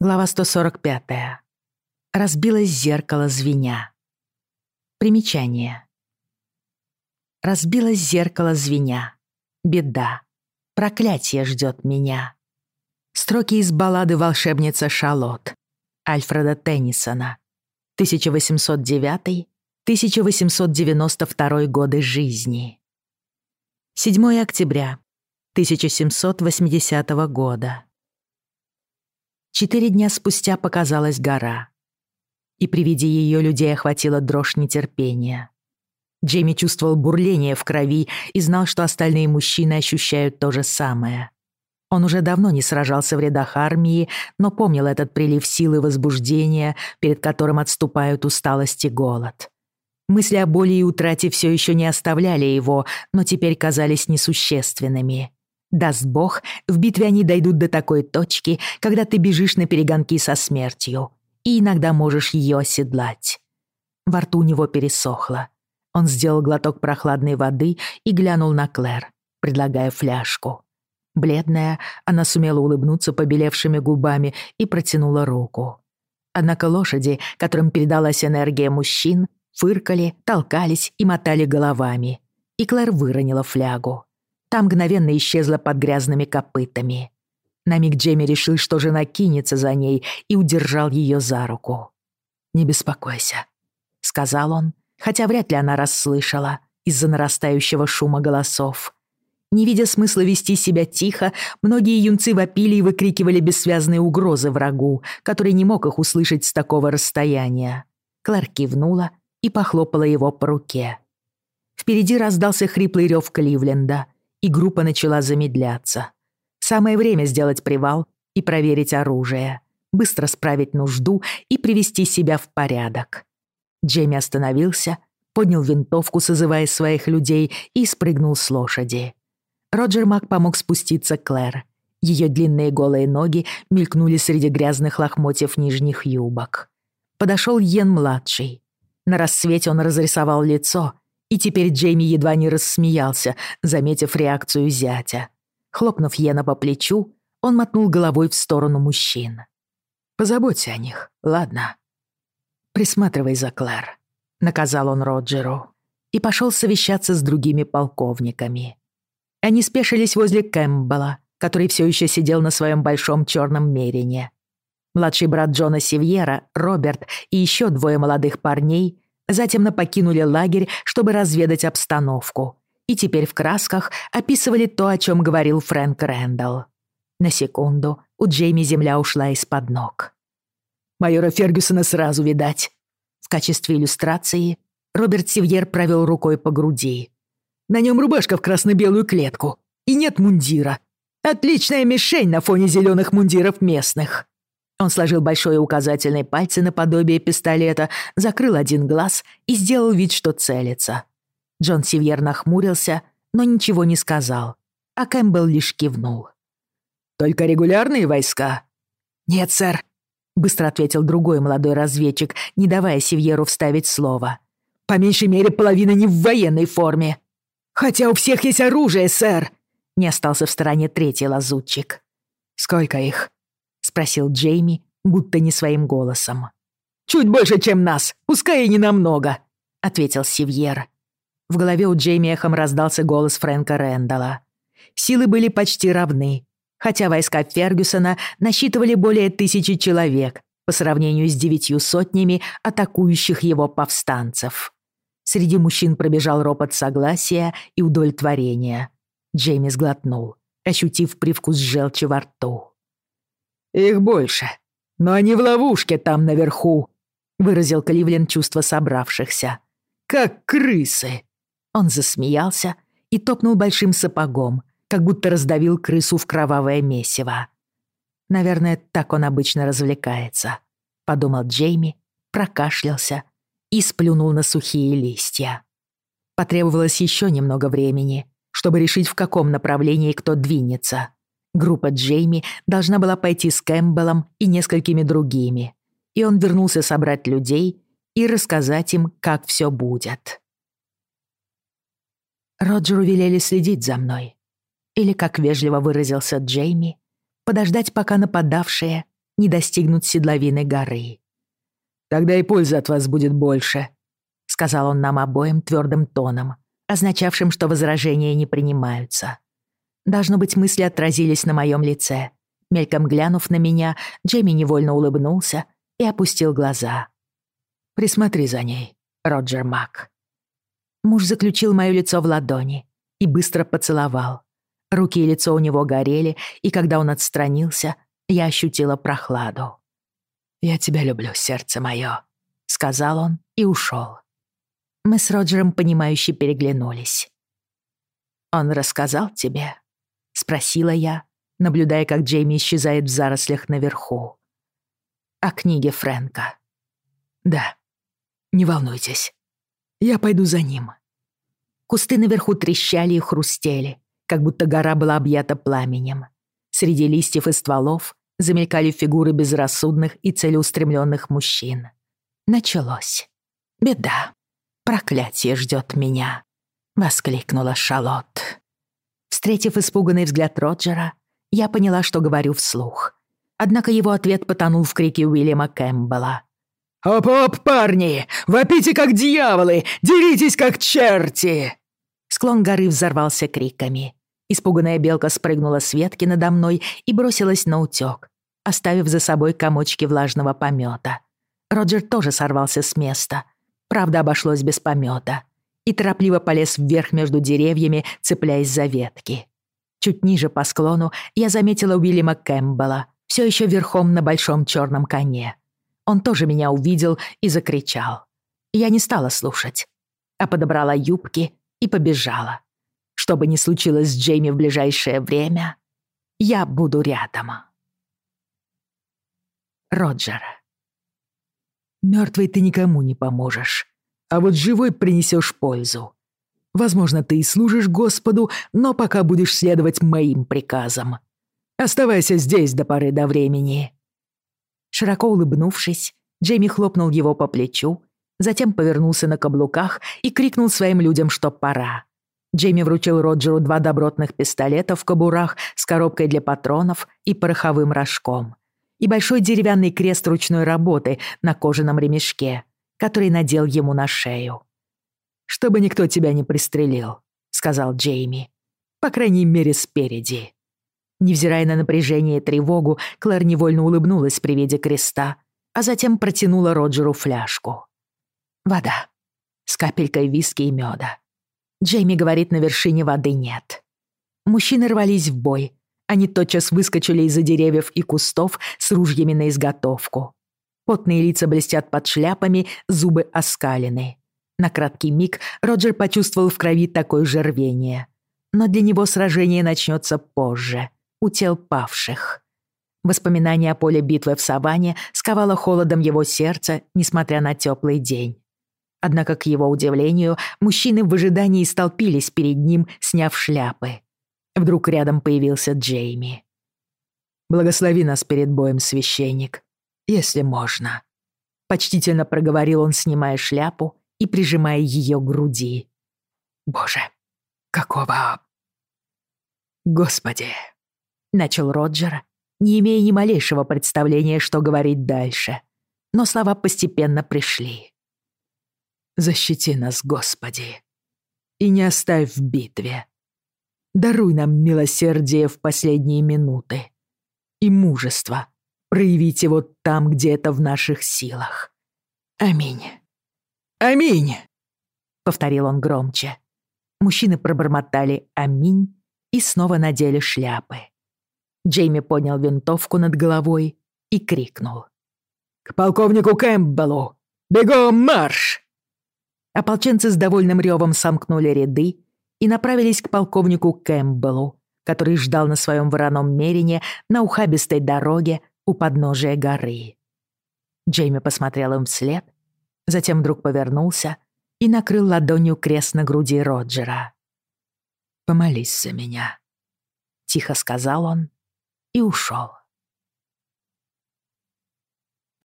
Глава 145. Разбилось зеркало звеня. Примечание. Разбилось зеркало звеня. Беда. Проклятие ждет меня. Строки из баллады «Волшебница Шалот» Альфреда Теннисона. 1809-1892 годы жизни. 7 октября 1780 года. Четыре дня спустя показалась гора. И при виде ее людей охватило дрожь нетерпения. Джейми чувствовал бурление в крови и знал, что остальные мужчины ощущают то же самое. Он уже давно не сражался в рядах армии, но помнил этот прилив силы и возбуждения, перед которым отступают усталость и голод. Мысли о боли и утрате все еще не оставляли его, но теперь казались несущественными. Даст бог, в битве они дойдут до такой точки, когда ты бежишь на перегонки со смертью, и иногда можешь ее оседлать. Во рту у него пересохло. Он сделал глоток прохладной воды и глянул на Клэр, предлагая фляжку. Бледная, она сумела улыбнуться побелевшими губами и протянула руку. Однако лошади, которым передалась энергия мужчин, фыркали, толкались и мотали головами, и Клэр выронила флягу. Там мгновенно исчезла под грязными копытами. На миг Джейми решил, что жена кинется за ней, и удержал ее за руку. «Не беспокойся», — сказал он, хотя вряд ли она расслышала из-за нарастающего шума голосов. Не видя смысла вести себя тихо, многие юнцы вопили и выкрикивали бессвязные угрозы врагу, который не мог их услышать с такого расстояния. Клэр кивнула и похлопала его по руке. Впереди раздался хриплый рев Кливленда — и группа начала замедляться. Самое время сделать привал и проверить оружие, быстро справить нужду и привести себя в порядок. Джейми остановился, поднял винтовку, созывая своих людей, и спрыгнул с лошади. Роджер Мак помог спуститься Клэр. Ее длинные голые ноги мелькнули среди грязных лохмотьев нижних юбок. Подошел Йен-младший. На рассвете он разрисовал лицо и теперь Джейми едва не рассмеялся, заметив реакцию зятя. Хлопнув Йена по плечу, он мотнул головой в сторону мужчин. «Позаботься о них, ладно?» «Присматривай за Клэр», — наказал он Роджеру. И пошел совещаться с другими полковниками. Они спешились возле Кэмпбелла, который все еще сидел на своем большом черном мерине. Младший брат Джона Сивьера, Роберт и еще двое молодых парней Затем напокинули лагерь, чтобы разведать обстановку. И теперь в красках описывали то, о чем говорил Фрэнк Рэндалл. На секунду у Джейми земля ушла из-под ног. «Майора Фергюсона сразу видать». В качестве иллюстрации Роберт Сивьер провел рукой по груди. «На нем рубашка в красно-белую клетку. И нет мундира. Отличная мишень на фоне зеленых мундиров местных». Он сложил большой указательный пальцы наподобие пистолета, закрыл один глаз и сделал вид, что целится. Джон Сивьер нахмурился, но ничего не сказал, а Кэмпбелл лишь кивнул. «Только регулярные войска?» «Нет, сэр», — быстро ответил другой молодой разведчик, не давая Сивьеру вставить слово. «По меньшей мере, половина не в военной форме». «Хотя у всех есть оружие, сэр!» — не остался в стороне третий лазутчик. «Сколько их?» спросил Джейми, будто не своим голосом. «Чуть больше, чем нас. Пускай и не намного», — ответил Сивьер. В голове у Джейми эхом раздался голос Фрэнка Рэндалла. Силы были почти равны, хотя войска Фергюсона насчитывали более тысячи человек по сравнению с девятью сотнями атакующих его повстанцев. Среди мужчин пробежал ропот согласия и удовлетворения. Джейми сглотнул, ощутив привкус желчи во рту. «Их больше, но они в ловушке там наверху», — выразил Кливлен чувство собравшихся. «Как крысы!» Он засмеялся и топнул большим сапогом, как будто раздавил крысу в кровавое месиво. «Наверное, так он обычно развлекается», — подумал Джейми, прокашлялся и сплюнул на сухие листья. Потребовалось еще немного времени, чтобы решить, в каком направлении кто двинется — Группа Джейми должна была пойти с Кэмпбеллом и несколькими другими, и он вернулся собрать людей и рассказать им, как все будет. Роджеру велели следить за мной, или, как вежливо выразился Джейми, подождать, пока нападавшие не достигнут седловины горы. «Тогда и пользы от вас будет больше», — сказал он нам обоим твердым тоном, означавшим, что возражения не принимаются. Должно быть, мысли отразились на моем лице. Мельком глянув на меня, Джейми невольно улыбнулся и опустил глаза. «Присмотри за ней, Роджер Мак». Муж заключил моё лицо в ладони и быстро поцеловал. Руки и лицо у него горели, и когда он отстранился, я ощутила прохладу. «Я тебя люблю, сердце мое», — сказал он и ушел. Мы с Роджером, понимающе переглянулись. «Он рассказал тебе?» спросила я, наблюдая, как Джейми исчезает в зарослях наверху. «О книге Фрэнка». «Да, не волнуйтесь. Я пойду за ним». Кусты наверху трещали и хрустели, как будто гора была объята пламенем. Среди листьев и стволов замелькали фигуры безрассудных и целеустремленных мужчин. Началось. «Беда. Проклятие ждет меня», — воскликнула Шалот встретив испуганный взгляд Роджера, я поняла, что говорю вслух. Однако его ответ потонул в крике Уильяма Кэмпбелла. «Оп-оп, парни! Вопите, как дьяволы! Деритесь, как черти!» Склон горы взорвался криками. Испуганная белка спрыгнула с ветки надо мной и бросилась на утёк, оставив за собой комочки влажного помёта. Роджер тоже сорвался с места. Правда, обошлось без помёта и торопливо полез вверх между деревьями, цепляясь за ветки. Чуть ниже по склону я заметила Уильяма Кэмпбелла, все еще верхом на большом черном коне. Он тоже меня увидел и закричал. Я не стала слушать, а подобрала юбки и побежала. Что бы ни случилось с Джейми в ближайшее время, я буду рядом. Роджер. Мертвый ты никому не поможешь. а вот живой принесешь пользу. Возможно, ты и служишь Господу, но пока будешь следовать моим приказам. Оставайся здесь до поры до времени». Широко улыбнувшись, Джейми хлопнул его по плечу, затем повернулся на каблуках и крикнул своим людям, что пора. Джейми вручил Роджеру два добротных пистолета в кобурах с коробкой для патронов и пороховым рожком. И большой деревянный крест ручной работы на кожаном ремешке, который надел ему на шею. «Чтобы никто тебя не пристрелил», — сказал Джейми. «По крайней мере, спереди». Невзирая на напряжение и тревогу, Клэр невольно улыбнулась при виде креста, а затем протянула Роджеру фляжку. «Вода. С капелькой виски и меда. Джейми говорит, на вершине воды нет. Мужчины рвались в бой. Они тотчас выскочили из-за деревьев и кустов с ружьями на изготовку. Потные лица блестят под шляпами, зубы оскалены. На краткий миг Роджер почувствовал в крови такое же рвение. Но для него сражение начнется позже, у тел павших. Воспоминание о поле битвы в саванне сковало холодом его сердце, несмотря на теплый день. Однако, к его удивлению, мужчины в ожидании столпились перед ним, сняв шляпы. Вдруг рядом появился Джейми. «Благослови нас перед боем, священник», если можно». Почтительно проговорил он, снимая шляпу и прижимая ее к груди. «Боже, какого...» «Господи!» — начал Роджер, не имея ни малейшего представления, что говорить дальше. Но слова постепенно пришли. «Защити нас, Господи, и не оставь в битве. Даруй нам милосердие в последние минуты и мужество проявить его там, где это в наших силах. Аминь. Аминь!» Повторил он громче. Мужчины пробормотали «Аминь» и снова надели шляпы. Джейми поднял винтовку над головой и крикнул. «К полковнику Кэмпбеллу! Бегом марш!» Ополченцы с довольным ревом сомкнули ряды и направились к полковнику Кэмпбеллу, который ждал на своем вороном мерине на ухабистой дороге у подножия горы. Джейми посмотрел им вслед, затем вдруг повернулся и накрыл ладонью крест на груди Роджера. «Помолись за меня», — тихо сказал он и ушел.